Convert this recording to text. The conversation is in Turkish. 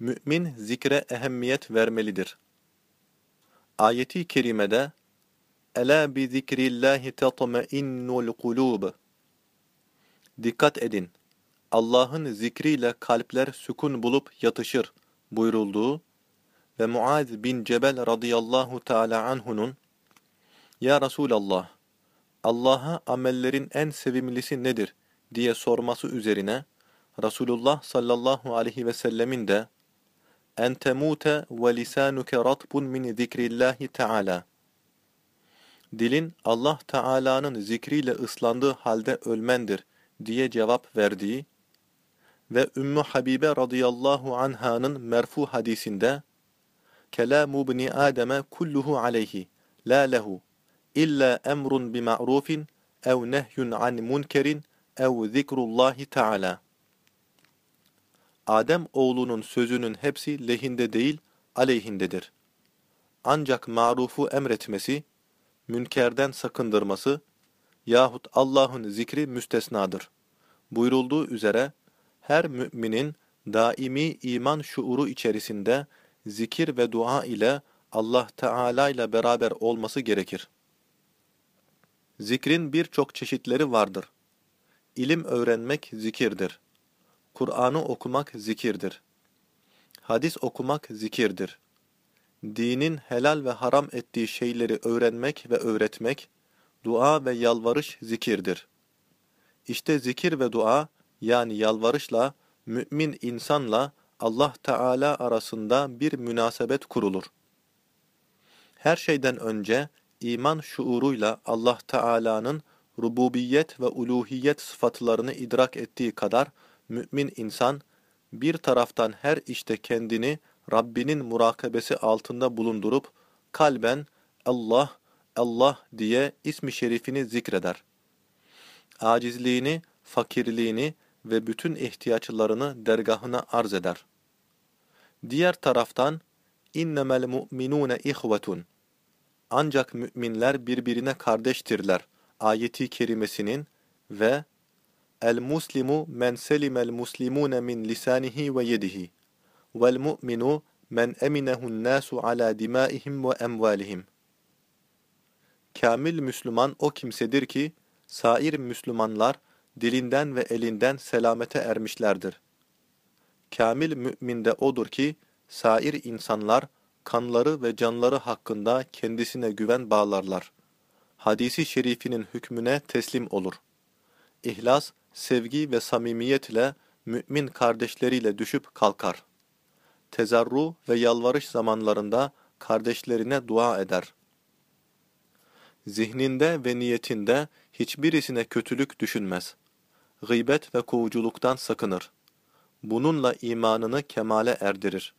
Mümin zikre ehemmiyet vermelidir. Ayeti kerimede Ela bi zikrillahi tatmainnul kulub Dikkat edin. Allah'ın zikriyle kalpler sükun bulup yatışır buyurulduğu ve Muaz bin Cebel radıyallahu teala anhu'nun Ya Resulallah, Allah'a amellerin en sevimlisi nedir diye sorması üzerine Resulullah sallallahu aleyhi ve sellemin de en temute ve lisanuke ratbun min zikrillahi teala Dilin Allah Teala'nın zikriyle ıslandığı halde ölmendir diye cevap verdiği ve Ümmü Habibe radıyallahu anha'nın merfu hadisinde Kelamu ibni Adem'e kulluhu aleyhi la lehu illa emrun bi ma'rufin ev nehyun an munkerin ev zikrullahi teala. Adem oğlunun sözünün hepsi lehinde değil, aleyhindedir. Ancak marufu emretmesi, münkerden sakındırması yahut Allah'ın zikri müstesnadır. Buyurulduğu üzere, her müminin daimi iman şuuru içerisinde zikir ve dua ile Allah Teala ile beraber olması gerekir. Zikrin birçok çeşitleri vardır. İlim öğrenmek zikirdir. Kur'an'ı okumak zikirdir. Hadis okumak zikirdir. Dinin helal ve haram ettiği şeyleri öğrenmek ve öğretmek, dua ve yalvarış zikirdir. İşte zikir ve dua, yani yalvarışla, mümin insanla Allah Teala arasında bir münasebet kurulur. Her şeyden önce iman şuuruyla Allah Teala'nın rububiyet ve uluhiyet sıfatlarını idrak ettiği kadar mümin insan bir taraftan her işte kendini Rabbinin murakabesi altında bulundurup kalben Allah, Allah diye ismi şerifini zikreder. Acizliğini, fakirliğini ve bütün ihtiyaçlarını dergahına arz eder. Diğer taraftan innemel mu'minune ihvetun ancak müminler birbirine kardeştirler ayeti kerimesinin ve el muslimu men selimel muslimune min lisanihi ve yedihi vel mu'minu men eminehun nasu ala dimaihim ve emvalihim Kamil Müslüman o kimsedir ki sair Müslümanlar dilinden ve elinden selamete ermişlerdir. Kamil mümin de odur ki sair insanlar kanları ve canları hakkında kendisine güven bağlarlar. Hadisi şerifinin hükmüne teslim olur. İhlas, sevgi ve samimiyet ile mümin kardeşleriyle düşüp kalkar. Tezarru ve yalvarış zamanlarında kardeşlerine dua eder. Zihninde ve niyetinde hiçbirisine kötülük düşünmez. Gıybet ve kovuculuktan sakınır. Bununla imanını kemale erdirir.